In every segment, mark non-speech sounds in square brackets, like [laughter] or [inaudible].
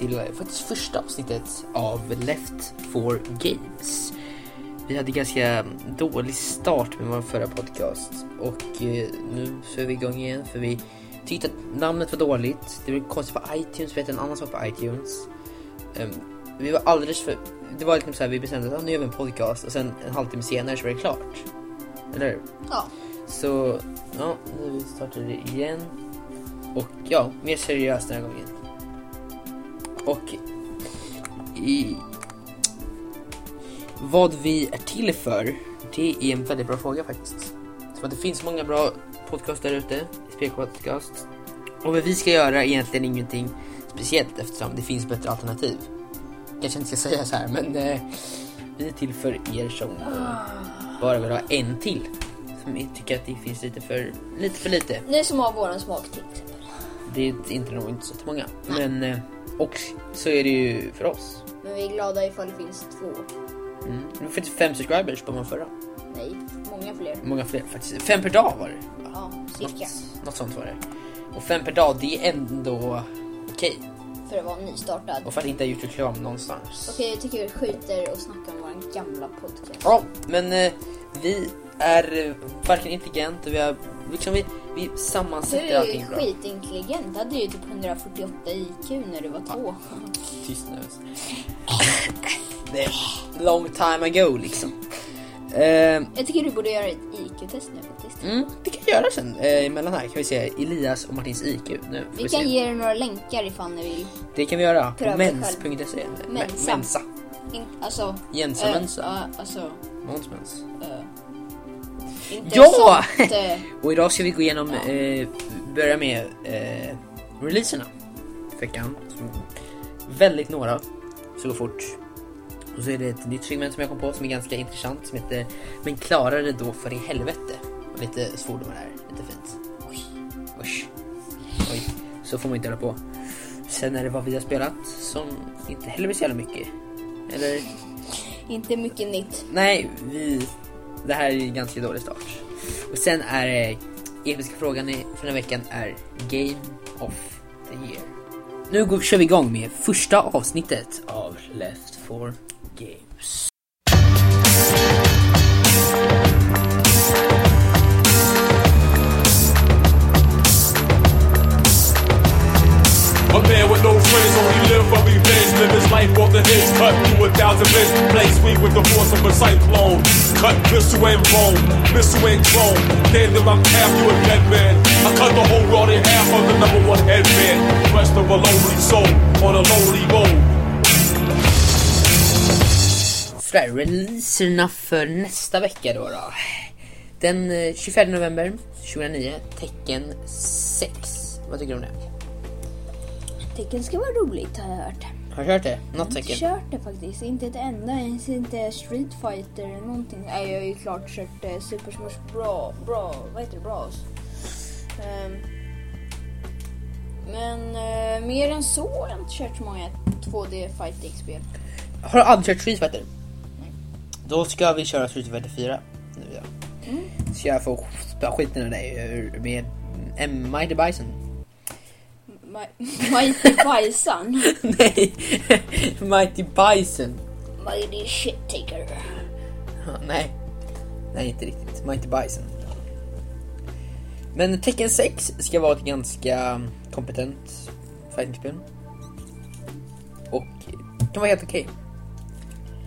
till faktiskt första avsnittet av Left for Games. Vi hade ganska dålig start med vår förra podcast och eh, nu så är vi igång igen för vi tyckte att namnet var dåligt. Det var konstigt på iTunes, vi hette en annan sak på iTunes. Ehm, vi var alldeles för... Det var liksom så här, vi bestämde att ah, nu gör vi en podcast och sen en halvtimme senare så var det klart. Eller hur? Ja. Så, ja, nu startar det igen. Och ja, mer seriöst den här gången. Och i vad vi är till för, det är en väldigt bra fråga faktiskt. Så att det finns många bra podcast där ute, spelpodcast. Och vad vi ska göra är egentligen ingenting speciellt eftersom det finns bättre alternativ. Kanske inte ska säga så här, men eh, vi är till för er som bara vill ha en till. Som tycker att det finns lite för lite. För lite. Ni som har våran smak till exempel. Det är inte nog inte så många. Men, eh, och så är det ju för oss. Men vi är glada ifall det finns två. Mm. Det var faktiskt fem subscribers på vår förra. Nej, många fler. Många fler faktiskt. Fem per dag var det. Ja, cirka. Något, något sånt var det. Och fem per dag, det är ändå okej. För att vara nystartad. Och för att inte ha gjort reklam någonstans. Okej, jag tycker vi skiter och snackar om våran gamla podcast. Ja, men eh, vi är eh, verkligen intelligent och vi har liksom vi, vi Du sammansätter är ju allting bra. skitintelligent. Du hade ju typ 148 IQ när du var två. Tyst nu. Det är long time ago liksom. Eh, Jag tycker du borde göra ett IQ-test nu faktiskt. mm, det kan vi göra sen. Eh, emellan här kan vi se Elias och Martins IQ. Nu får Vi se. kan ge er några länkar ifall ni vill. Det kan vi göra på Pröva dig mens.se. Mensa. Mensa. Mensa. In, alltså... Jensa eh, Mensa. ja, alltså... Måns mens. eh, inte Ja! [laughs] Och idag ska vi gå igenom, Ja. eh, börja med eh, releaserna. Veckan. Väldigt några. Så går fort. Och så är det ett nytt segment som jag kom på som är ganska intressant som heter Men klarar det då för i helvete? Och lite svordomar här, lite fint. Oj. Oj. Oj. Så får man inte hålla på. Sen är det vad vi har spelat som inte heller är så jävla mycket. Eller? inte mycket nytt. Nej, vi... Det här är en ganska dålig start. Och sen är det... Episka frågan i- för den här veckan är Game of the Year. Nu går, kör vi igång med första avsnittet av Left for Games. Life off the hinge, cut through a thousand bits. Play sweet with the force of a cyclone. Cut missile and bone, missile and clone. Gave them I'm half you a dead man. I cut the whole world in half of the number one headman. Rest of a lonely soul on a lonely road. Sådär, releaserna för nästa vecka då. då. Den eh, 24 november 2009, Tecken 6. Vad tycker du om det? Tecken ska vara roligt har jag hört. Har du hört det? Något Jag har inte kört det faktiskt. Inte ett enda. Ens inte Street Fighter eller någonting. Nej, jag har ju klart kört eh, Super Smash Bra... Bra... Vad heter det? Bras. Ehm, men eh, mer än så har jag inte kört så många 2D fighting-spel. Har du aldrig kört Street Fighter? Då ska vi köra Street Fighter 4 nu ja. Ska jag få spela skiten ur dig med. Mighty Bison? Mi- Mighty Bison. [laughs] Nej, Mighty Bison. Mighty Shit Taker. Ja, Nej, nej inte riktigt. Mighty Bison. Men Tekken 6 ska vara ett ganska kompetent fightingspel. Och kan vara helt okej.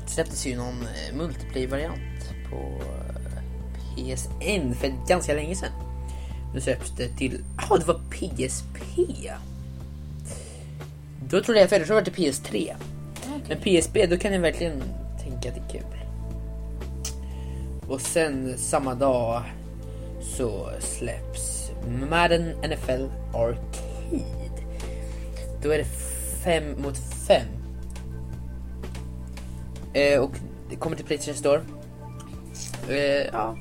Det släpptes ju någon eh, multiplayer-variant på eh, PSN för ganska länge sedan. Nu släpps det till... Ja, det var PSP! Då trodde jag trodde det var till PS3. Men PSP, då kan jag verkligen tänka att det är kul. Och sen samma dag så släpps Madden NFL Arcade. Då är det fem mot fem. Eh, och det kommer till Playstation Store. Eh, ja.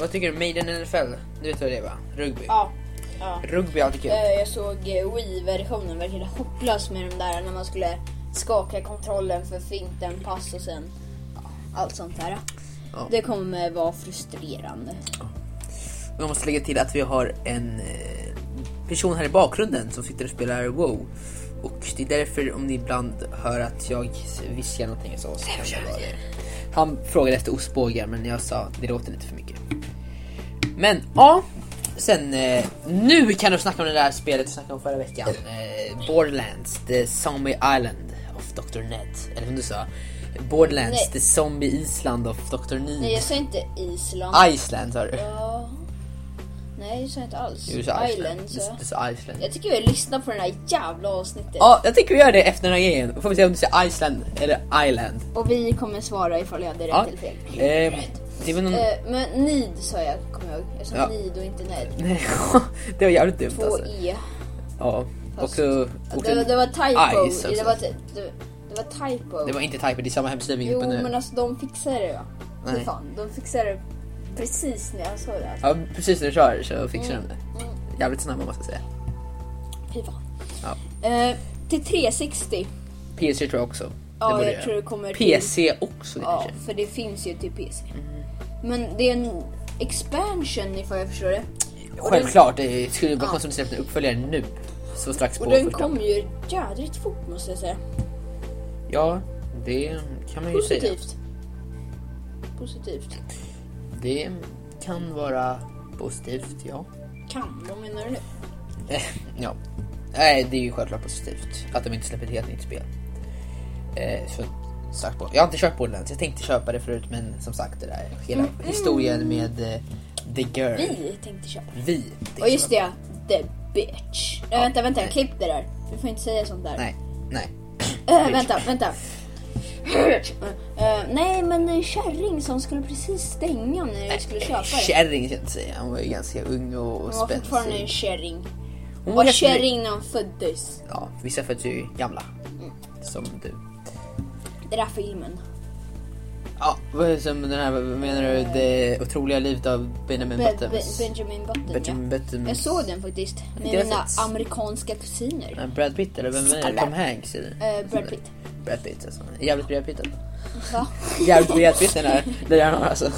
Vad tycker du? Maiden NFL? Du vet vad det är va? Rugby. Ja. Ja. Rugby är alltid kul. Eh, Jag såg eh, Wii-versionen, verkligen hopplös med de där när man skulle skaka kontrollen för finten, pass och sen ja, allt sånt där. Ja. Det kommer vara frustrerande. Jag måste lägga till att vi har en eh, person här i bakgrunden som sitter och spelar WoW. Och det är därför om ni ibland hör att jag viskar någonting så. så kan det vara det. Han frågade efter ostbågar men jag sa det låter lite för mycket. Men ja, sen eh, nu kan du snacka om det där spelet vi snackade om förra veckan. Eh, Borderlands, The Zombie Island of Dr. Ned. Eller som du sa, Borderlands, Nej. The Zombie Island of Dr. Need. Nej jag sa inte Island. Iceland sa du. Ja. Nej det sa jag inte alls. Jo, du sa Island Du, så. du sa Iceland. Jag tycker vi lyssnar på den här jävla avsnittet. Ja, jag tycker vi gör det efter den här grejen. Då får vi se om du säger Iceland eller Island. Och vi kommer svara ifall jag hade rätt Ja. eller fel. Eh, det var någon... Eh, men Need sa jag, jag ihåg. Jag sa Ja. Och inte Ned. Nej, [laughs] det var jävligt dumt Två alltså. E. Ja. Och Fast-. Och Det, var- det var typo. Ice också. det, var, det, det var typo. Det var inte type, det är samma hemsida vi är Jo på nu. men alltså de fixade det va? Nej. Fan, de fixade det precis när jag såg det. Alltså. Ja, precis när du kör så fixar de det. Mm. Jävligt snabba måste jag säga. Fy fan. Ja. Eh, till 360. PC tror jag också. Ja, jag göra. tror det kommer till... PC också Ja, kanske. för det finns ju till PC. Mm. Men det är en expansion ifall jag förstår det. Och Självklart, det skulle vara konstigt om de släppte en uppföljare nu. Så strax på Den, och den första. kom ju jädrigt fort måste jag säga. Ja, det kan man ju säga. Positivt. Positivt. Det kan vara positivt, ja. Kan, vad menar du nu? [laughs] Ja. Nej, det är ju självklart positivt att de inte släpper ett helt nytt spel. Eh, så, sagt på. Jag har inte kört Borderlands, jag tänkte köpa det förut men som sagt det där hela historien med eh, The Girl. Vi tänkte köpa. Vi. Och just det, the bitch. Nej, vänta, vänta, nej. klipp det där. Du får inte säga sånt där. Nej, nej. Äh, vänta, vänta. Eh, nej, men en kärring som skulle precis stänga när vi skulle köpa det. Kärring ska jag inte säga, hon var ju ganska ung och Hon var fortfarande en kärring. Hon var kärring när hon föddes. Ja, vissa föds ju gamla. Mm. Som du. Den där filmen. Ja, vad det som den här, menar du? Det otroliga livet av Benjamin Be- Buttons? Be- Benjamin Button, Benjamin ja. Buttons. Jag såg den faktiskt. Med Det mina sett. amerikanska kusiner. Ja, Brad Pitt eller vem är det? Tom Hanks? Eller? Eh, Brad Pitt. Brad Pitt alltså. Jävligt Brad Pitt alltså. Va? [laughs] Jävligt Brad Pitt den här liraren har alltså.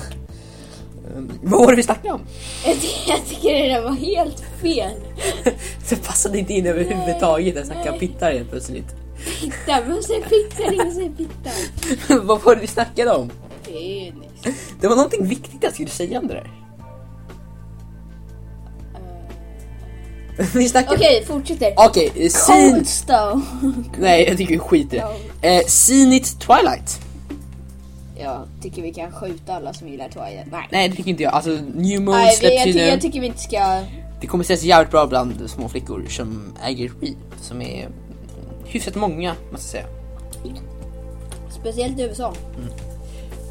Um, vad var det vi snackade om? Jag, ty- jag tycker det där var helt fel. [laughs] Det passade inte in överhuvudtaget. Jag snackade Nej. pittar helt plötsligt. Pitta, vem säger pitta? Ingen [laughs] säger pitta. vad var det vi snackade om? Penis. Det var någonting viktigt jag skulle säga om det där. [laughs] vi snackade... Okej, fortsätter. Okej, okay, Seen... Cold Stone. Nej, jag tycker vi skiter i det. Eh, Seen It Twilight. Jag tycker vi kan skjuta alla som gillar Twilight. Nej. Nej, det tycker inte jag. Alltså, New Moon Nej, släpps ju nu. jag tycker vi inte ska... Det kommer sägas jävligt bra bland små flickor som äger Wii. Som är hyfsat många, måste jag säga. Speciellt i USA.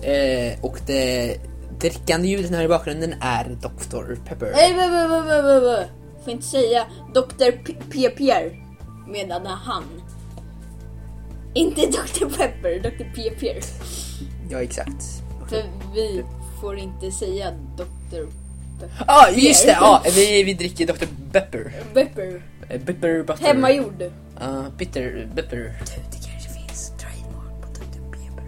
Eh, och det drickande ljudet här i bakgrunden är Dr. Pepper. Nej, nej, nej, nej, nej, nej. Får inte säga Dr. P- P- Pierre. Medan han. Inte Dr. Pepper, Dr. P. Pierre. Ja, exakt. För vi får inte säga Dr. Pepper. Ja, ah, just det! Ja, vi, vi dricker Dr. Pepper. Pepper. Eh, Pepper butter. Hemmagjord. Ja, bitter, Pepper. Det kanske finns trademark på Dr. Pepper.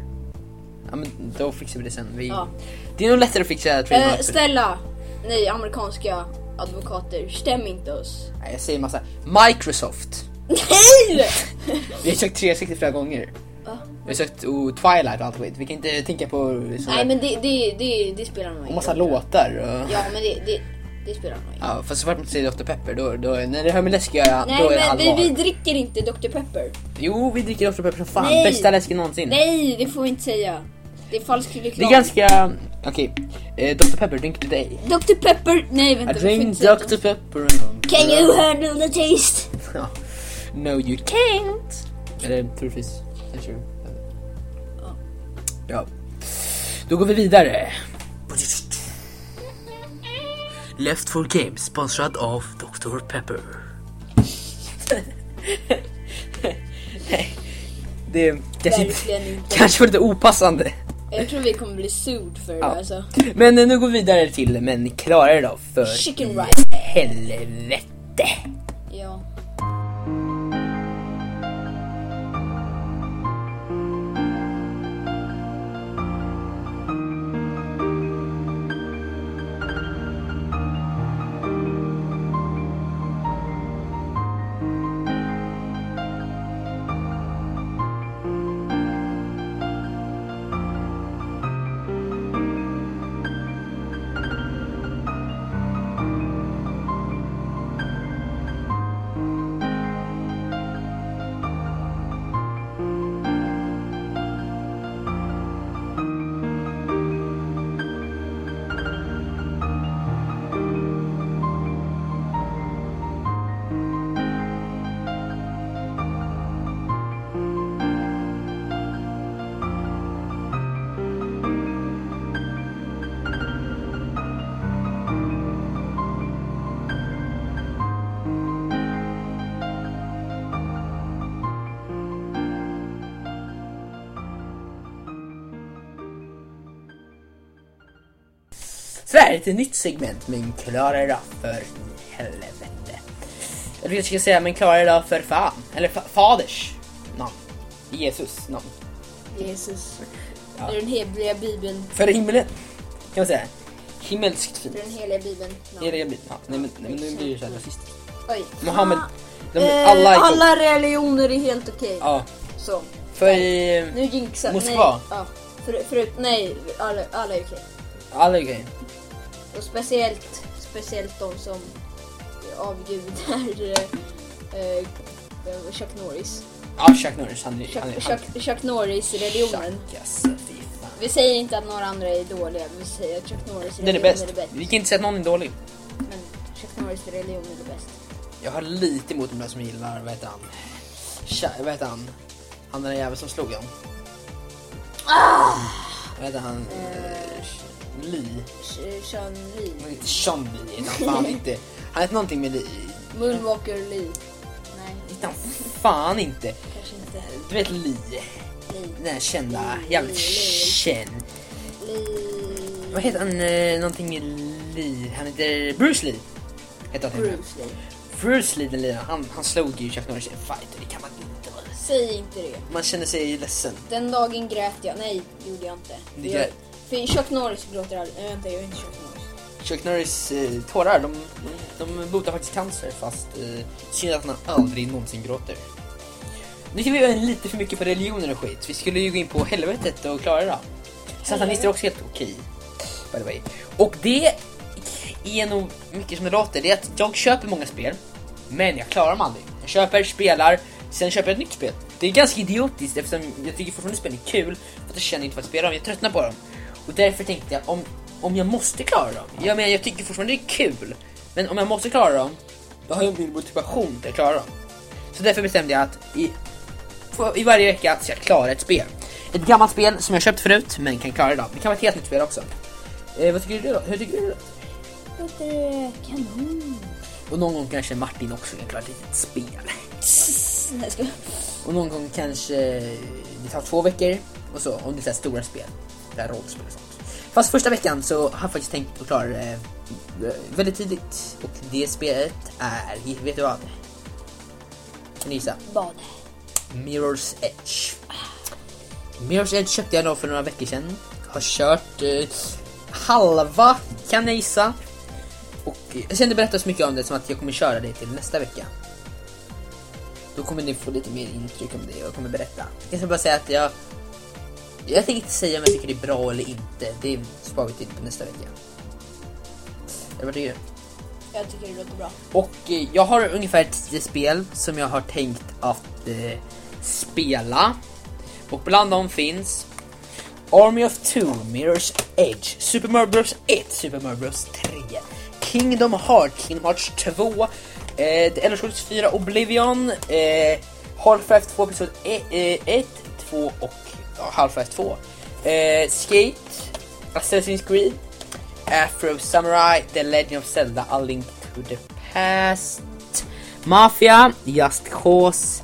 Ja, men då fixar vi det sen. Vi... Ja. Det är nog lättare att fixa trademark. Eh, för det. Stella. Nej, amerikanska advokater. Stäm inte oss. Nej, jag säger massa. Microsoft. Nej! [laughs] Vi har sökt 360 flera gånger. Va? Vi har sökt oh, Twilight och allt skit. Vi kan inte tänka på såna Nej, men det, det, det, det spelar nog och ingen massa roll. låtar. Och... Ja, men det, det, det spelar nog ingen. Ja, fast så fort man säger Dr. Pepper, då, då, när det hör med läsk göra, Nej, då är det men vi, allvar. vi dricker inte Dr. Pepper. Jo, vi dricker Dr. Pepper som fan. Nej. Bästa läsken någonsin. Nej, det får vi inte säga. Det är falsk reklam. Det är ganska... Okej, eh, Dr. Pepper, drink today. Dr. Pepper. Nej, vänta. I vi får drink inte säga Dr. det. Pepper. Can you handle the taste? Ja. No you can't. Eller troligtvis. Kanske. Ja. Då går vi vidare. Left for Games sponsrad av Dr. Pepper. [laughs] det kanske, inte, Verkligen inte. kanske var lite opassande. Jag tror vi kommer bli sued för det Ja. alltså. Men eh, nu går vi vidare till Men klara er då för Chicken i rice. helvete. Här är ett nytt segment, men klara idag för helvete. Jag kanske ska säga, men klara idag för fan. Eller fa faders namn. Jesus namn. Jesus. Ja. Den heliga bibeln. För himlen, kan man säga. Himmelskt fint. Den heliga bibeln. namn. Heliga bibeln. Ja, nej, men, nej, men nu blir det såhär rasistiskt. Oj. Mohammed, de, Eh, alla alla religioner är helt okej. Ja, Så. för i... Nu jinxar Moskva? Nej, ja. För, förut, nej, alla, alla är okej. Alla är okej. Och speciellt, speciellt de som avgudar eh, eh, Chuck Norris. Ja, Chuck Norris, han. Chuck, han är Chuck, Chuck Norris-religionen. Vi säger inte att några andra är dåliga, vi säger att Chuck Norris Den är är bäst. Vi kan inte säga att någon är dålig. Men Chuck Norris religion är det bäst. Jag har lite emot de där som gillar, vad heter han? Tja, vad heter han? Han den där jäveln som slog honom. Vad heter han? Eh. Lee? Sean Lee. Men inte Sean Lee, han fan inte. Han heter någonting med Lee. Moonwalker Lee. Nej, Heter han fan inte. kanske inte. Du vet Lee? Lee. Den här kända, Lee, jävligt Lee, känd. Lee. Vad heter han? Eh, någonting med Lee. Han heter Bruce Lee. Heter han. Bruce Lee. Bruce Lee den liraren, han, han slog ju Chuck Norris i en fight och det kan man inte. Säg inte det. Man känner sig ledsen. Den dagen grät jag. Nej, det gjorde jag inte. För jag, grät? för Chuck Norris gråter aldrig. Nej, vänta, jag är inte Chuck Norris. Chuck Norris eh, tårar, de, de, de botar faktiskt cancer fast eh, synd att han aldrig någonsin gråter. Nu ska vi göra lite för mycket på religioner och skit. Vi skulle ju gå in på helvetet och klara det. Satanister är också helt okej. By the way. Och det är nog mycket som det låter. Det är att jag köper många spel, men jag klarar dem aldrig. Jag köper, spelar, sen köper jag ett nytt spel. Det är ganska idiotiskt eftersom jag tycker fortfarande spel är kul, för att jag känner inte för att spela dem, jag tröttnar på dem. Och därför tänkte jag, om, om jag måste klara dem, jag menar jag tycker fortfarande det är kul, men om jag måste klara dem, då har jag min motivation till att klara dem. Så därför bestämde jag att i, i varje vecka ska jag klara ett spel. Ett gammalt spel som jag köpt förut, men kan klara idag. Det kan vara ett helt nytt spel också. Eh, vad tycker du då? Hur tycker du då? Låter det kanon? Och någon gång kanske Martin också kan klara ett litet spel. [laughs] Ska... Och någon gång kanske det tar två veckor och så om det är så stora spel. Det här rollspel och sånt. Fast första veckan så har jag faktiskt tänkt att klara det eh, väldigt tidigt. Och det spelet är, vet du vad? Kan gissa? Vad? Mirror's Edge. Mirror's Edge köpte jag då för några veckor sedan. Har kört eh, halva kan jag gissa. Och jag kände berätta så mycket om det som att jag kommer köra det till nästa vecka. Då kommer ni få lite mer intryck om det och jag kommer berätta. Jag ska bara säga att jag... Jag tänker inte säga om jag tycker det är bra eller inte. Det sparar vi till på nästa vecka. Eller vad tycker du? Jag tycker det låter bra. Och eh, jag har ungefär 10 spel som jag har tänkt att eh, spela. Och bland dem finns Army of Two, Mirror's Edge, Super Mario Bros 1, Super Mario Bros 3, Kingdom Hearts, Kingdom Hearts 2, eh, The Elder Scrolls 4 Oblivion, eh, Half-Life 2 Episod e, eh, 1, 2 och ja, Half-Life 2, eh, Skate, Assassin's Creed, Afro Samurai, The Legend of Zelda, A Link to the Past, Mafia, Just Cause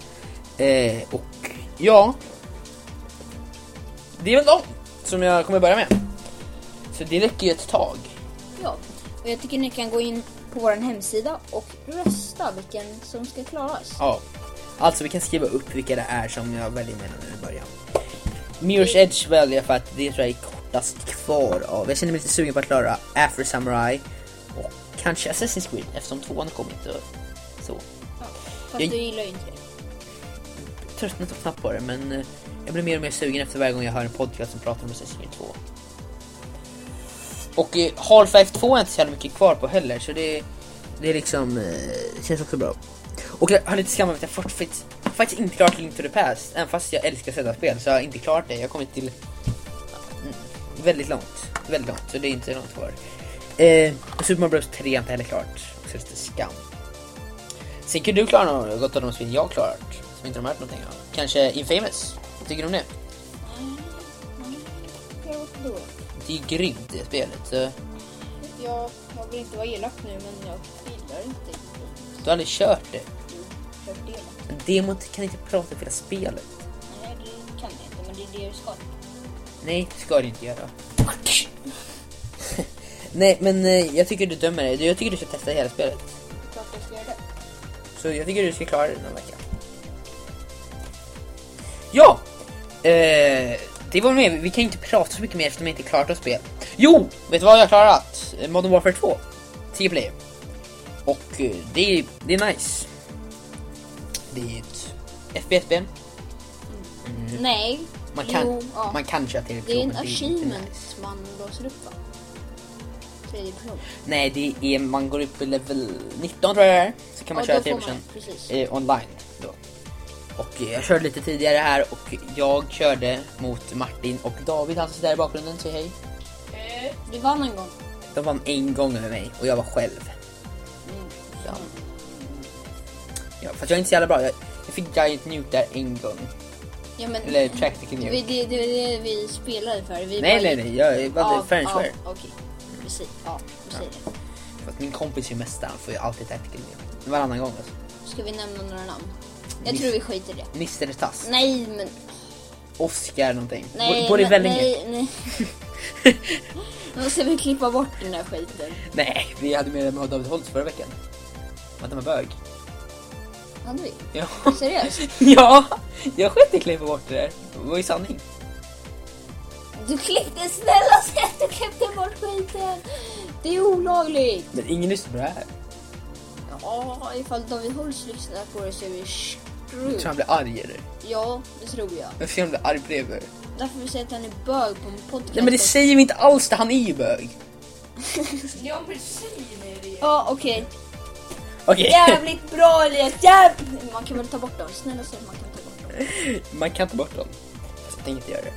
eh, och ja. Det är väl de som jag kommer börja med. Så det räcker ju ett tag. Ja. Och jag tycker ni kan gå in på vår hemsida och rösta vilken som ska klaras. Ja. Alltså vi kan skriva upp vilka det är som jag väljer mellan nu i början. Mirror's Edge väljer jag för att det tror jag är kortast kvar av. Jag känner mig lite sugen på att klara Afro Samurai och kanske Assassin's Creed eftersom tvåan har kommit och så. Ja. Fast Jag- du gillar ju inte det. tröttnat så knappt på det men eh, jag blir mer och mer sugen efter varje gång jag hör en podcast som pratar om Assassin's Creed 2. Och eh, Half-Life 2 är inte så jävla mycket kvar på heller så det, det är liksom, eh, känns också bra. Och jag har lite skam över att jag faktiskt, faktiskt inte klarat Link to the Past, även fast jag älskar Zelda-spel så har jag inte klarat det. Jag har kommit till mm, väldigt långt, väldigt långt så det är inte långt kvar. Eh, och Super Mario Bros 3 är inte heller klart, så lite skam. Sen kan du klara något av de spel jag klarat, som inte de har hört någonting av. Kanske Infamous? Vad tycker du om det? då? Det är grymt det spelet. Så Jag, vill inte vara elak nu men jag gillar inte du har aldrig kört det. kört det. Men demot kan inte prata för hela spelet. Nej det kan jag inte men det är det du ska. Nej, det ska du inte göra. [laughs] Nej men eh, jag tycker du dömer det. Jag tycker du ska testa hela spelet. Klart jag ska göra det. Så jag tycker du ska klara det den här veckan. Ja! Eh, det var med. Vi kan inte prata så mycket mer eftersom vi inte klarat att spel. Jo! Vet du vad jag har klarat? Modern Warfare 2. 10 player. Och eh, det, är, det är nice. Det är ett FPS-spel. Nej. Man kan, Jo, ja. man kan köra till Det är en inte achievement nice. man låser upp va? Nej, det är man går upp i level 19 tror jag det är. Så kan man Ja, köra till eh, online då. Och eh, jag körde lite tidigare här och jag körde mot Martin och David, han som sitter där i bakgrunden, säg hej. Du vann en gång. De vann en gång över mig och jag var själv. Ja. Ja, fast jag är inte så jävla bra. Jag, jag fick Giant Nuke där en gång. Ja, men, Eller Tactical det, Nuke. det, det var det vi spelade för. Vi Nej, nej, nej. Jag var Ja, fair and ja, square. Okej, precis. Ja, det. För att min kompis är mästare, han får ju alltid Tactical Nuke. Varannan gång alltså. Ska vi nämna några namn? Jag Miss- tror vi skiter i det. Mr Tass. Nej, men... Oscar någonting. Nej, Bor i Vellinge. Nej, nej. Nu ska vi klippa bort den där skiten. Nej, vi hade med med David Holtz förra veckan. Att han var bög. Hade vi? Ja. Seriöst? [laughs] ja, jag sket i klippa bort det där. Det var ju sanning. Du klippte, snälla säg att du klippte bort skiten! Det är olagligt! Men ingen lyssnar på det här. Ja, ifall David Holst lyssnar på det så är vi Tror han blir arg eller? Ja, det tror jag. Jag ser han blir arg på det. Därför vi säger att han är bög på en podcast. Nej men det säger vi inte alls det, han är ju bög. [laughs] Ja men ni det? Ja, okej. Okej, Jävligt bra Elias! Jävligt... Man kan väl ta bort dem? Snälla säg att man kan ta bort dem. man kan ta bort dem. Fast jag tänker inte göra det.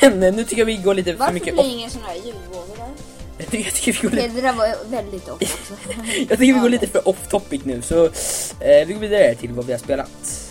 Men eh, nu tycker jag vi går lite för Varför mycket blir off. det ingen sån här ljudvågor där? Jag tycker, jag tycker vi går lite, det där var väldigt off [laughs] också. jag tycker vi går lite för off topic nu så eh, vi går vidare till vad vi har spelat.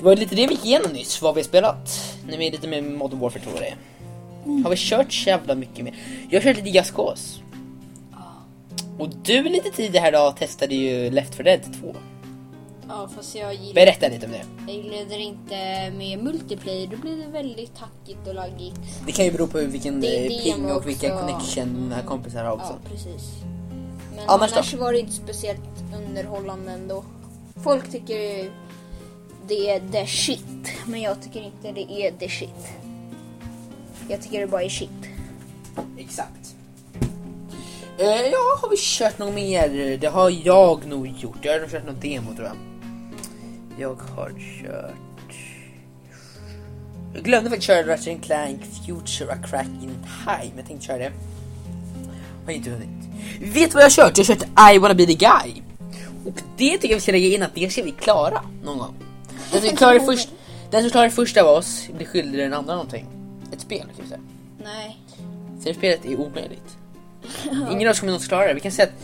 Det var lite det vi gick igenom nyss, vad vi har spelat. Nu är lite mer Modern Warfare 2 det. Har vi kört så jävla mycket mer? Jag har kört lite Just Cause. Och du lite tidigare här idag testade ju Left 4 Dead 2. Ja, fast jag gillar, Berätta lite om det. jag gillar inte med multiplayer. Då blir det väldigt tackigt och laggigt. Det kan ju bero på vilken Det eh, det ping och vilka också. connection dina kompisar har också. Ja, precis. Men Annars annars, var det inte speciellt underhållande ändå. Folk tycker det är the shit, men jag tycker inte det är the shit. Jag tycker det bara är shit. Exakt. Eh, ja, har vi kört något mer? Det har jag nog gjort. Jag har nog kört något demo tror jag. Jag har kört... Jag glömde faktiskt köra Ratchet Clank Future A Crack in Time. Jag tänkte köra det. Har inte hunnit. Vet du vad jag har kört? Jag har kört I wanna be the guy. Och det tycker jag vi ska lägga in att det ska vi klara någon gång. Den som klarar först, den som klarar det första av oss blir skyldig den andra någonting. Ett spel vi säga. Nej. Så det spelet är omöjligt. [laughs] Ingen av oss kommer någonsin klara det. Vi kan säga att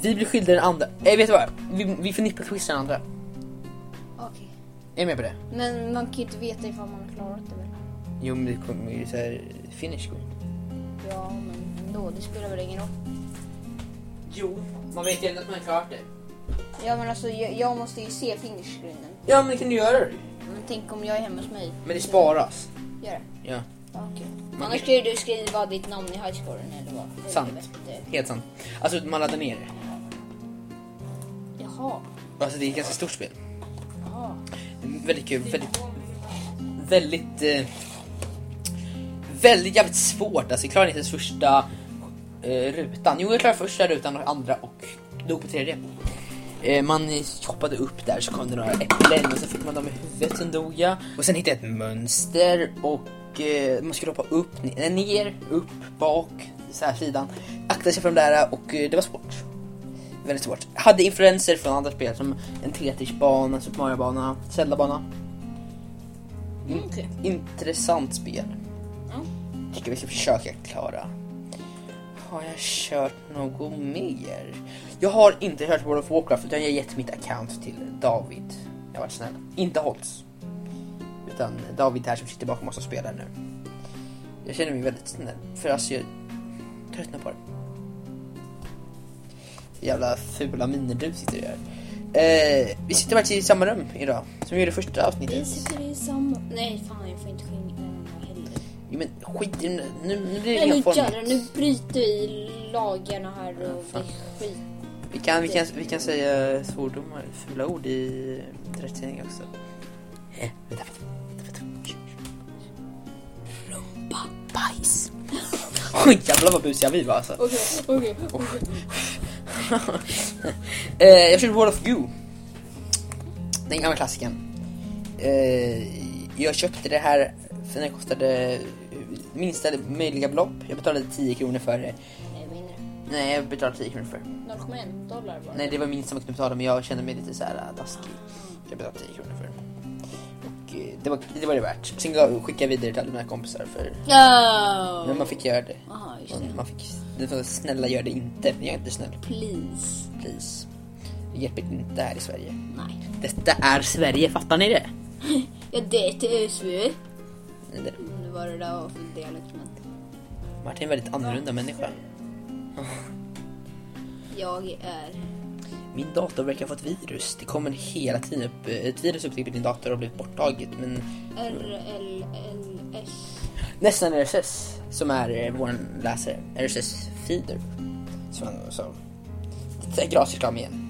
vi blir skyldiga den andra. Eh, vet du vad? Vi, vi får nippelquiza den andra. Okej. Är du med på det? Men man kan ju inte veta ifall man har klarat det väl? Jo men det kommer ju såhär finish screen. Ja, men ändå. Det spelar väl ingen roll. Jo, man vet ju ändå att man har klarat det. Ja, men alltså jag, jag måste ju se finish screenen. Ja men det kan du göra det. Men tänk om jag är hemma hos mig. Men det sparas. Gör det? Ja, okej. Man Annars ju du skriva ditt namn i highscoren eller vad. Sant. Helt sant. Alltså man laddar ner det. Jaha. Alltså det är ett ganska stort spel. Jaha. Väldigt kul, väldigt... Väldigt... Eh, väldigt jävligt svårt. Alltså jag klarade inte ens första eh, rutan. Jo jag klarade första rutan och andra och dog på tredje. Eh, man eh, hoppade upp där så kom det några äpplen och sen fick man dem i huvudet, sen dog jag. Och sen hittade jag ett mönster och eh, man skulle hoppa upp, ner, ner upp, bak, så här sidan. Akta sig för de där och eh, det var svårt. Väldigt svårt. Hade influenser från andra spel som en Tetris-bana, Super Mario-bana, Zelda-bana. Mm, okej. Intressant spel. Ja. Tycker vi ska försöka klara. Har jag kört något mer? Jag har inte kört World of Warcraft utan jag har gett mitt account till David. Jag har varit snäll. Inte Holtz. Utan David här som sitter bakom oss och spelar nu. Jag känner mig väldigt snäll. För alltså jag tröttnar på det. Jävla fula miner du sitter och gör. Eh, vi sitter faktiskt i samma rum idag. Som vi gjorde första Vi sitter i samma... Nej, fan jag får inte sjunga. Jo, men skit i det nu. Nu, nu blir det nu inga form. jävlar, nu bryter vi lagarna här och fan. vi skit. Vi kan, vi, kan, vi kan säga svordomar, fula ord i rättssändning också. Eh, vänta, vänta, vänta. Rumpa, bajs. [laughs] Oj jävlar vad busiga vi var alltså. Okej, okej, okej. [laughs] eh, jag körde World of Goo. Den gamla klassikern. Eh, jag köpte det här för den kostade minsta möjliga belopp. Jag betalade 10 kronor för det. Nej, mindre. Nej, jag betalade 10 kronor för det. 0,1 dollar bara. Nej, det var minst som jag kunde betala men jag kände mig lite så här äh, taskig. Jag betalade 10 kronor för det. Och eh, det var det, var det värt. Sen gav- skickade jag vidare till alla mina kompisar för Oh. men man fick göra det. Aha, just det. Man fick, det var snälla gör det inte. Jag är inte snäll. Please. Please. Det hjälper inte här i Sverige. Nej. Detta är Sverige, fattar ni det? [laughs] Ja, det är Sverige. Var det där för dialekt, men Martin är en väldigt annorlunda människa. [laughs] jag är... Min dator verkar ha fått virus. Det kommer hela tiden upp eh, ett virus upp till din dator och blivit borttaget. Men RLLS. Nästan RSS som är eh, vår läsare. RSS feeder. Så, så. Det är gratisreklam igen.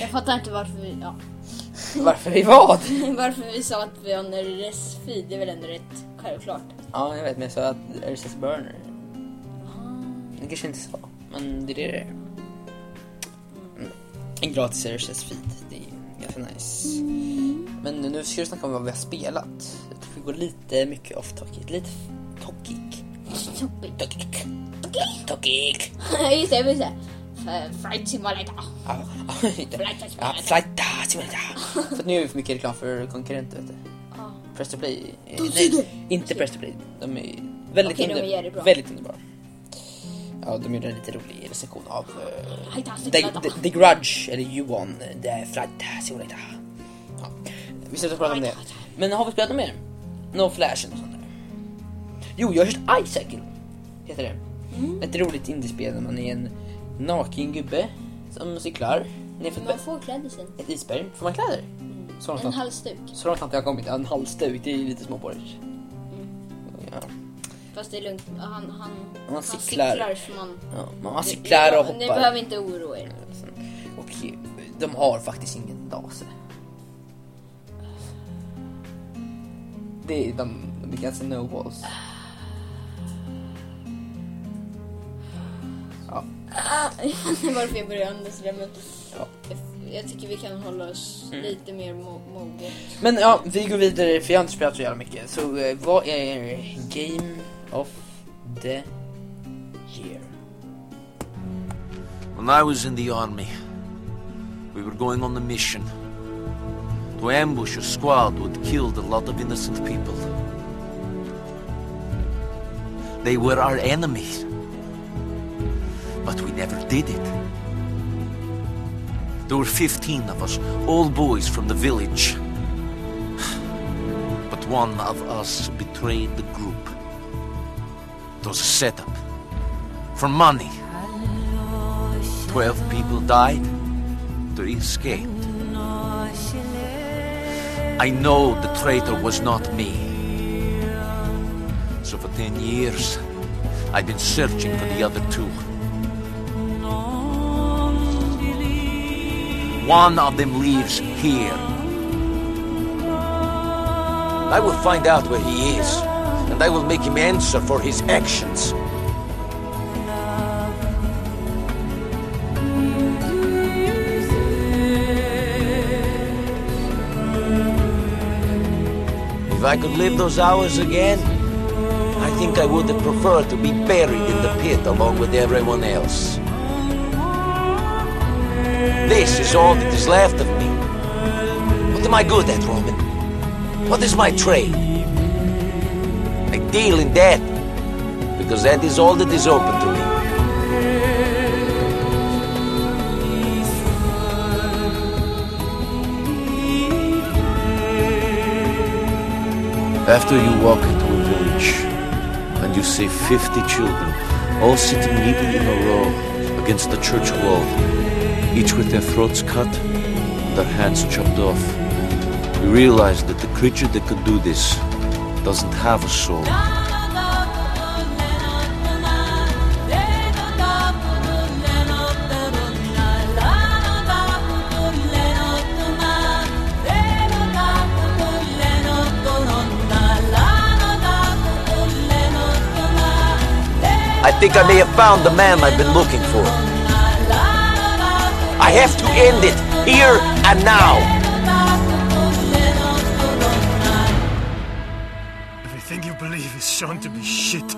Jag fattar inte varför vi... Ja. Varför vi vad? [laughs] varför vi sa att vi har en RS-feed, det är väl ändå rätt självklart. Ja, jag vet, men jag sa att RSS burner. Det kanske inte sa, men det är det det är. En gratis RSS feed. Det är ganska nice. Men nu ska vi snacka om vad vi har spelat. Jag tycker vi går lite mycket off topic. Lite topic. Topic. Topic. [laughs] Just det, just det. Flight Simulator. Ja, flight simulator. För nu är vi för mycket reklam för konkurrenter vet du. Press to play. eh. Nej, inte Press to play. De är väldigt, Okej, de är under, väldigt underbara. Ja, de gjorde en lite rolig recension av uh, the, the, the Grudge, eller You Won, The Flight. Ja. Vi slutar prata om det. Men har vi spelat något mer? No Flash eller sånt där? Jo, jag har hört Icicle. Heter det. Ett roligt indiespel när man är en naken gubbe som cyklar nerför Man får klädseln. ett isberg. Får man kläder? Så långt, En har- halsduk. så långt har inte jag kommit. En halsduk, det är ju lite småborgerligt. Ja. Fast det är lugnt. Han, han, han cyklar. cyklar så man... Ja, man cyklar och Ni hoppar. behöver inte oroa er. Och de har faktiskt ingen dase. Det är de, de är ganska no walls. Ja, [laughs] inte varför jag började andas sådär men ja. Jag tycker vi kan hålla oss Mm. lite mer mo- moget. Men ja, vi går vidare för jag har inte spelat så jävla mycket. Så eh, vad är Game of the Year? When I was in the army, we were going on a mission to ambush a squad who had killed a lot of innocent people. They were our enemies, but we never did it. There were 15 of us, all boys from the village. But one of us betrayed the group. It was a setup. For money. Twelve people died. Three escaped. I know the traitor was not me. So for ten years, I've been searching for the other two. One of them lives here. I will find out where he is, and I will make him answer for his actions. If I could live those hours again, I think I would have preferred to be buried in the pit along with everyone else. This is all that is left of me. What am I good at, Roman? What is my trade? I deal in debt, because that is all that is open to me. After you walk into a village and you see 50 children all sitting neatly in a row against the church wall, each with their throats cut their hands chopped off, We realize that the creature that could do this doesn't have a soul. I think I may have found the man I've been looking for. Have to end it here and now. Everything you believe is shown to be shit.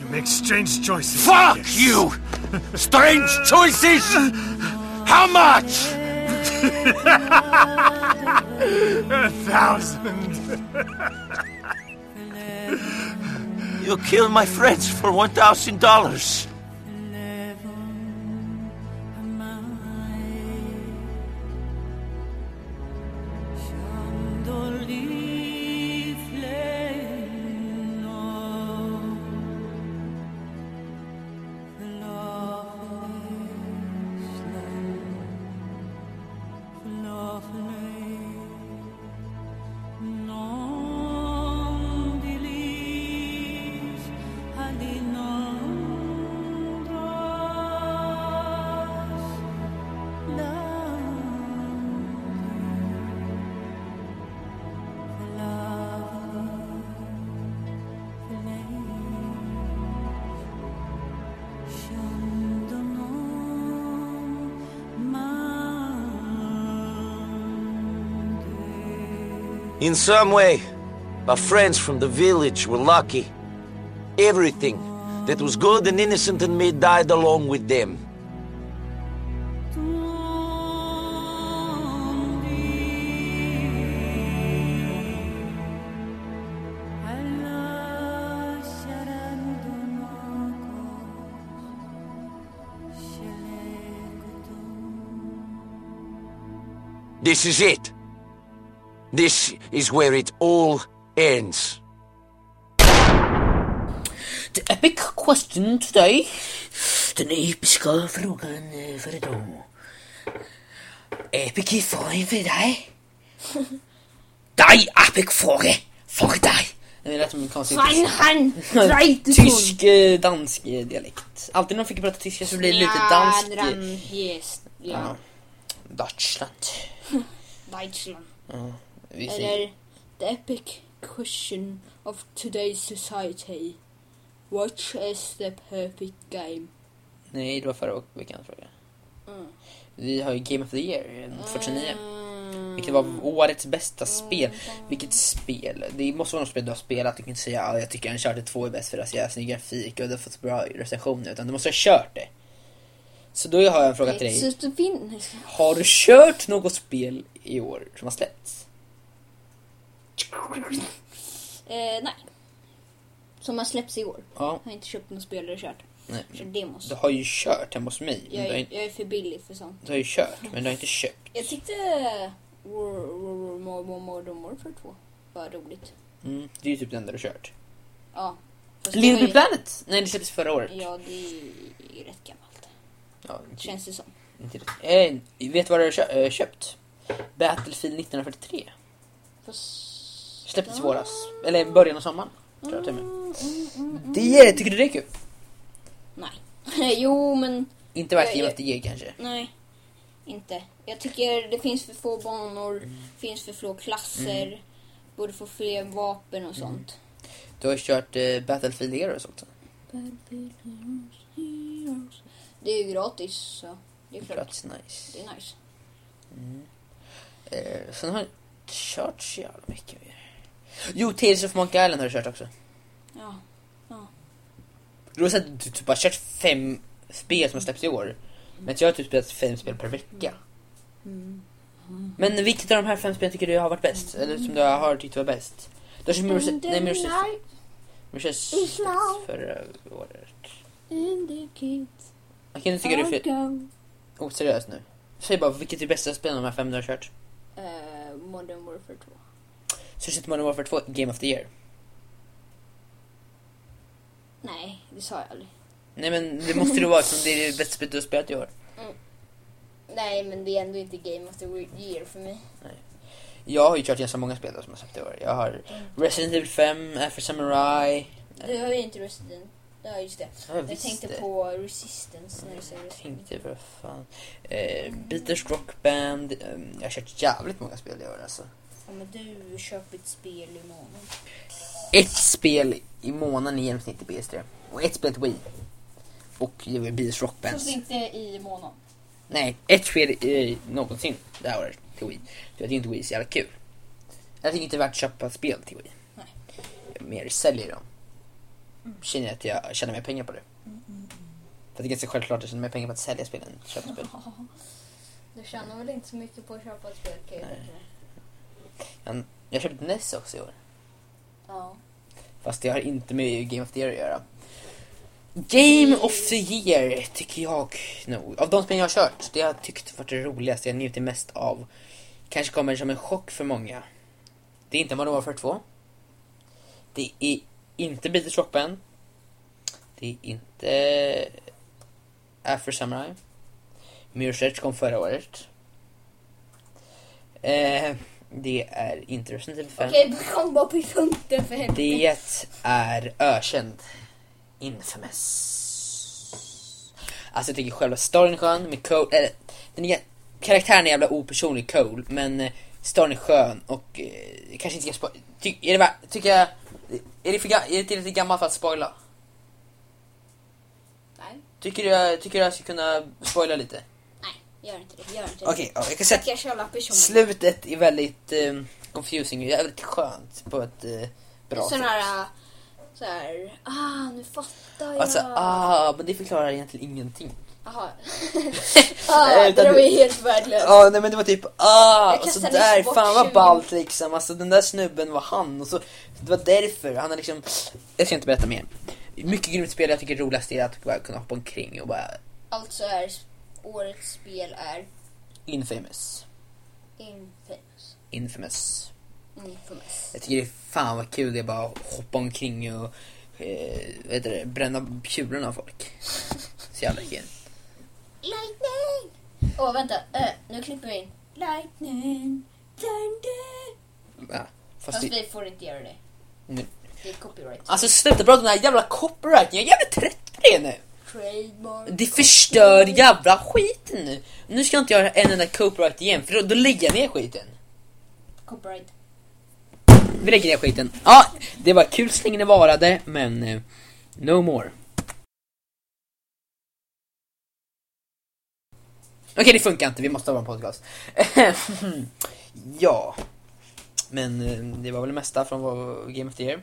You make strange choices. Fuck Yes. you! Strange choices! How much? [laughs] A thousand. You killed my friends for one thousand dollars. In some way, our friends from the village were lucky. Everything that was good and innocent in me died along with them. This is it. This is where it all ends. The epic question today. Den episka frågan eh, för idag. Epic fråga för dig. Dig epic fråga för dig. Det lät som en konstig Fan han! tysk, eh, dansk eh, dialekt. Alltid när de fick prata tyska så blir det lite dansk. eh. Ja. Ja. Deutschland. [laughs] Deutschland. Vi säger, Eller the epic question of today's society. What is the perfect game? nej, det var förra veckans fråga. Mm. Vi har ju Game of the Year eh, 49. Mm. Vilket var årets bästa spel. Vilket spel? Det måste vara något spel du har spelat. Du kan inte säga att jag tycker Uncharted 2 är bäst för att jag har snygg grafik och det har fått bra recensioner. Utan du måste ha kört det. Så då har jag en fråga till dig. Har du kört något spel i år som har släppts? Eh, nej. Som har släppts i år. Ja, Jag har inte köpt något spel eller kört. nej. Kört demos. Du har ju kört hemma hos mig. Men Jag du, har, är, inte- jag är för billig för sånt. du har ju kört, men du har inte köpt. Jag tyckte War- Modern Warfare 2 var roligt. Mm, det är ju typ det enda du har kört. Ja. Fast det Little var Big ju- Planet? Nej, det släpptes förra året. Ja, det är ju rätt gammalt. Ja, Känns det som. inte det. Eh, vet du vad du har kö- eh, köpt? Battlefield 1943. Fast... Släpptes i våras. Eller början av sommaren. Tror jag till och med. Det är, tycker du det är kul? Nej. [laughs] jo, men Inte värt Jag- jag- the Year kanske. nej. Inte. Jag tycker det finns för få banor, finns för få klasser, borde få fler vapen och sånt. Du har ju kört eh, Battlefield Heroes också. Det är ju gratis, så det är klart. That's nice. Det är nice. Eh, sen har jag inte kört så jävla mycket mer. Jo, Tales of Monkey Island har du kört också. Ja. Du har sett du typ har kört fem spel som har släppts i år. Men jag har typ spelat fem spel per vecka. Men vilket av de här fem spelen tycker du har varit bäst? Eller som du har tyckt var bäst? Du har kört Mirror's... Nej, Mirror's... Mirror's förra året. Kan inte tycka du är för oseriös nu. Säg bara, vilket är bästa spelen av de här fem du har kört? Eh, Modern Warfare 2. Så sitter Modern Warfare 2 Game of the Year. Nej, det sa jag aldrig. Nej men det måste det vara eftersom det är det bästa spelet du har spelat i år. Nej, men det är ändå inte Game of the Year för mig. Jag har ju kört ganska många spel då som jag släppt i år. Jag har Resident Evil 5, After Samurai. Du har ju inte Resident. Ja, just det. Ja, Jag tänkte det. på Resistance när du säger Resident. Tänkte för fan. Eh, Beaters Rock Band. Eh, jag har kört jävligt många spel i år alltså. Men du köper ett spel i månaden. Ett spel i månaden i genomsnitt i PS3. Och ett spel till Wii. Och det var Beaters Rock. Fast inte i månaden. Nej, ett spel eh, någonsin det här året till Wii. Så jag tycker inte Wii är så jävla kul. Jag tycker inte det är värt att köpa spel till Wii. Nej. Jag mer säljer dem. Känner jag att jag tjänar mer pengar på det. För det är ganska självklart att jag tjänar mer pengar på att sälja spel än att köpa spel. [laughs] Du tjänar väl inte så mycket på att köpa ett spel kan jag jag har köpt NES också i år. Ja. Fast det har inte med Game of the Year att göra. Game of the Year tycker jag nog. Av de spel jag har kört, det jag har tyckt varit det roligaste, jag njutit mest av. Kanske kommer som en chock för många. Det är inte Modern Warfare 2. Det är inte Beatles Rock Band. Det är inte After Samurai. Mirror's Edge kom förra året. Eh, det är inte Resident Evil 5. Okej, kom bara på punkten för helvete. Det är ökänd. Infamous. Alltså jag tycker själva storyn är skön med Cole, eller den är, karaktären är jävla opersonlig Cole, men eh, storyn är skön och eh, kanske inte ska spoila. Ty, är det värt, tycker jag, är det, för, är det tillräckligt gammalt för att spoila? Nej, Tycker du, jag- tycker du jag ska kunna spoila lite? Gör inte det. Gör inte det. Okej, ja, jag kan säga att Stackars alla personer. slutet är väldigt eh, confusing jävligt skönt på ett eh, bra sätt. här, äh, så här, ah nu fattar jag. Alltså, ah, men det förklarar egentligen ingenting. Jaha. [laughs] ah, utan det var du- ju helt värdelöst. Ja nej men det var typ ah, Jag och så kastade där, bort fan vad 20. ballt liksom, alltså den där snubben var han och så, det var därför, han har liksom, jag ska inte berätta mer. Mycket grymt spel, jag tycker roligast är att bara kunna hoppa omkring och bara Alltså är årets spel är infamous, Infamous. infamous. Infamous. Jag tycker det är fan vad kul det är bara att hoppa omkring och eh, heter det, bränna kulorna av folk. Så jävla kul. Lightning! Åh, vänta. Äh, nu klipper vi in. Lightning, thunder. Ja, fast Fast det, vi får inte göra det. nu. Det är copyright. Alltså sluta prata om den här jävla copyrighten, jag är jävligt trött på det nu. Trademark. Det förstör jävla skiten nu. Nu ska jag inte göra en enda copyright igen för då, då lägger jag ner skiten. Copyright. Vi lägger ner skiten. Ja, det var kul så länge det varade, men eh, no more. Okej, det funkar inte. Vi måste ha en podcast. [laughs] ja, men eh, det var väl det mesta från Game of the Year.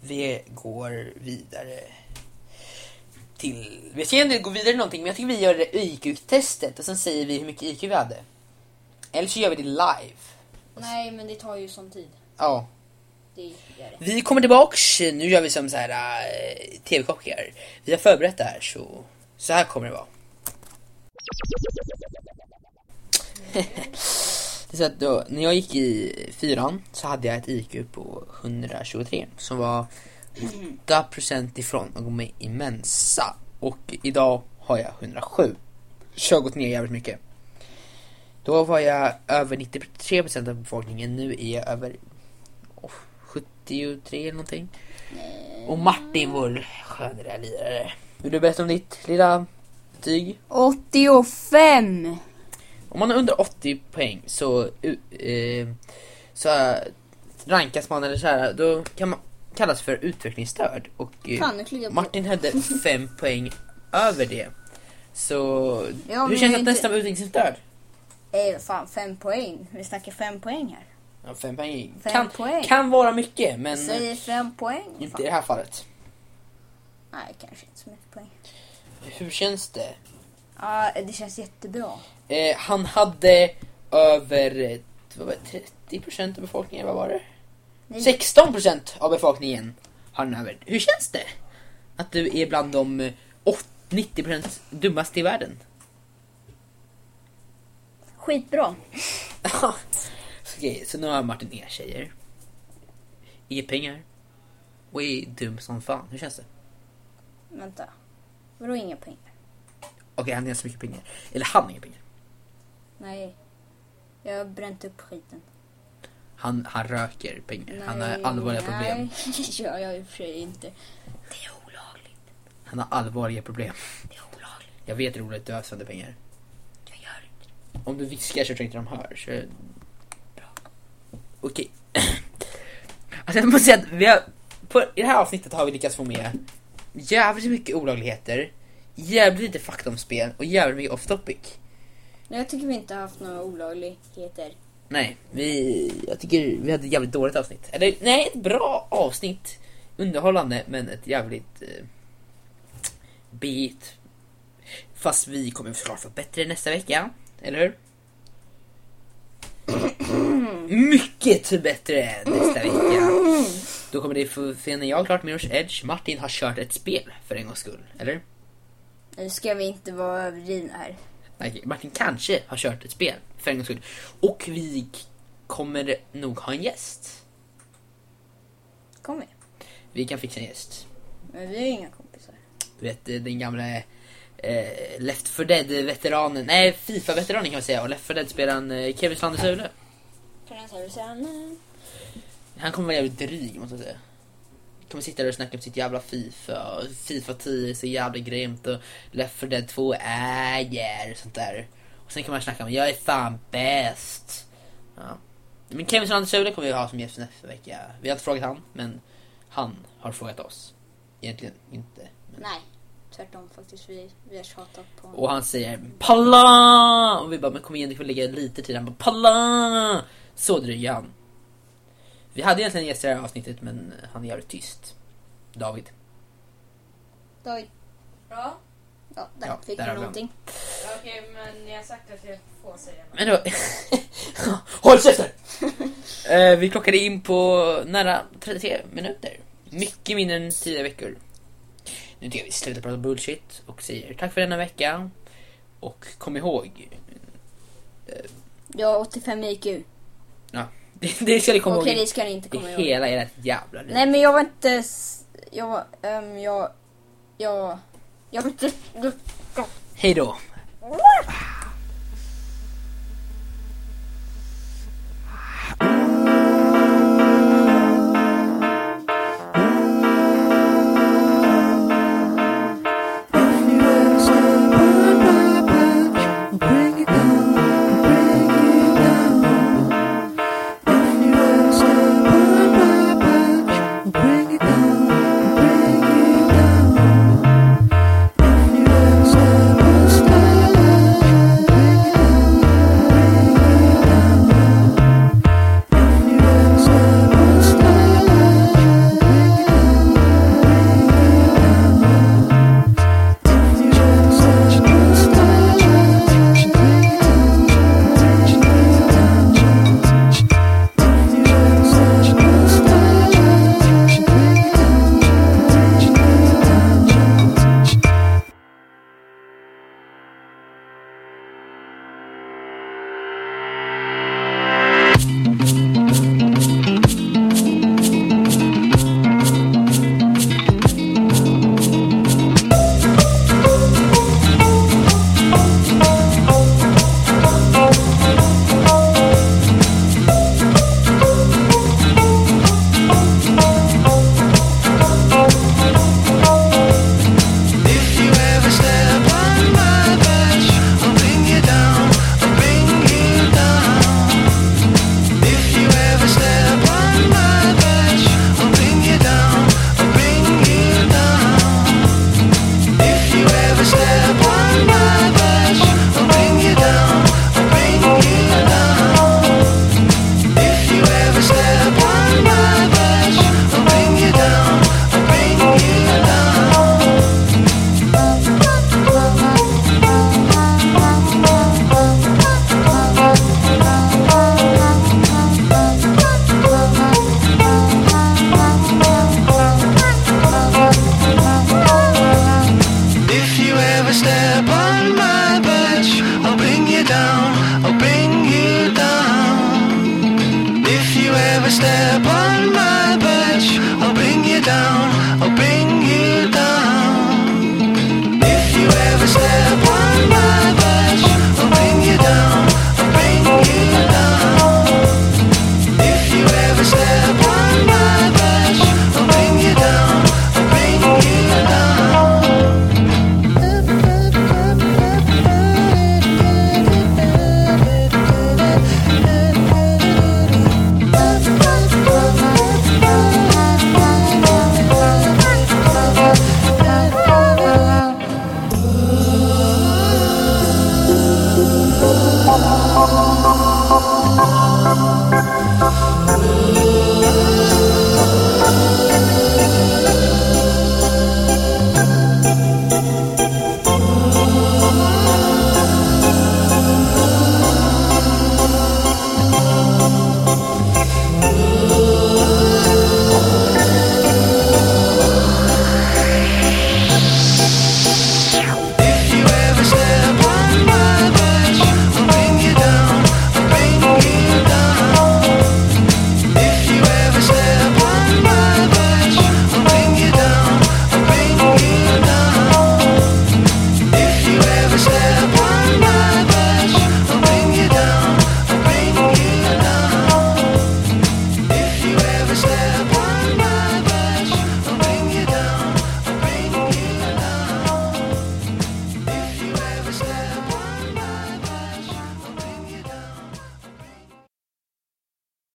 Vi går vidare till... Vi ska inte gå vidare till någonting, men jag tycker vi gör IQ-testet och sen säger vi hur mycket IQ vi hade. Eller så gör vi det live. Nej, men det tar ju sån tid. Ja. Det gör det. Vi kommer tillbaks, nu gör vi som så här äh, tv-kockar. Vi har förberett det här så, så här kommer det vara. [laughs] det är så att då, när jag gick i fyran så hade jag ett IQ på 123 som var 8% ifrån att gå med i Mensa. Och idag har jag 107. Så jag har gått ner jävligt mycket. Då var jag över 93% av befolkningen, nu är jag över oh, 73 eller någonting. Och Martin, vår sköna lirare. Vill du berätta om ditt lilla betyg? 85! Om man har under 80 poäng så, eh, så eh, rankas man eller så här, då kan man kallas för utvecklingsstörd. Och eh, Fan. Martin hade 5 [laughs] poäng över det. Så Ja, hur känns att inte- nästan vara utvecklingsstörd? Eh, fan, fem poäng. Vi snackar fem poäng här. Ja, 5 poäng. Fem kan, poäng. kan vara mycket men Jag säger fem poäng. inte Fan. i det här fallet. Nej, kanske inte så mycket poäng. Hur känns det? Ja, det känns jättebra. Eh, han hade över eh, vad var det, 30% av befolkningen, vad var det? Nej. 16% av befolkningen har han över. Hur känns det? Att du är bland de eh, åt- 90% dummaste i världen? Skitbra. Okej, så nu har Martin inga tjejer. Inga pengar. Och är dum som fan. Hur känns det? Vänta. Vadå inga pengar? Okej, han har så mycket pengar. Eller han har inga pengar. Nej. Jag har bränt upp skiten. Han, han röker pengar. han har Nej, allvarliga nej. problem. [laughs] ja, jag i och för sig inte. Det är olagligt. Han har allvarliga problem. Det är olagligt. Jag vet det olagligt att ösa sönder pengar. Jag gör inte Om du viskar så tror jag inte de hör. Så... Bra. Okej. [clears throat] alltså jag måste säga att vi har, på, i det här avsnittet har vi lyckats få med jävligt mycket olagligheter, jävligt lite fakta om spel och jävligt mycket off topic. Nej, Jag tycker vi inte har haft några olagligheter. Nej, vi, jag tycker vi hade ett jävligt dåligt avsnitt. Eller nej, ett bra avsnitt. Underhållande, men ett jävligt eh, beat. Fast vi kommer såklart få bättre nästa vecka, eller hur? [clears throat] Mycket bättre nästa vecka. Då kommer det när jag klart Mirror's Edge. Martin har kört ett spel för en gångs skull, eller? Nu ska vi inte vara överdrivna här. Martin kanske har kört ett spel för en gångs skull. Och vi kommer nog ha en gäst. Kom vi. Vi kan fixa en gäst. Men vi är inga kompisar. Du vet eh, den gamla eh, Left 4 Dead-veteranen, nej Fifa-veteranen kan man säga och Left 4 Dead-spelaren eh, Kevin Slander Sule. Han kommer vara jävligt dryg måste jag säga. Kommer sitta där och snacka om sitt jävla Fifa och Fifa 10 är så jävla grymt och Left 4 Dead 2 äger och sånt där. Och sen kan man snacka om jag är fan bäst. Ja. Men Kevin Slander Sule kommer vi ha som gäst nästa vecka. Vi har inte frågat han, men han har frågat oss. Egentligen inte. Men... Nej, tvärtom faktiskt. Vi, vi har tjatat på honom. Och han säger Palla! Och vi bara, men kom igen du får lägga lite tid. Han bara Palla! Så dryg är han. Vi hade egentligen gäster i det här avsnittet men han är jävligt tyst. David. David. Ja, Ja, där Ja, fick där vi någonting. okej men jag har sagt att jag får säga något. Men då... [laughs] Håll käften! [laughs] Eh, vi klockade in på nära 33 minuter. Mycket mindre än tidigare veckor. Nu tycker jag vi slutar prata bullshit och säger tack för denna vecka. Och kom ihåg. Jag har 85 IQ. Ja, det, det ska ni komma Okej, ihåg. det ska ni inte komma ihåg. Hela ert jävla liv. Nej men jag var inte... Jag var... ehm, jag... Jag... Jag var inte... Hej då.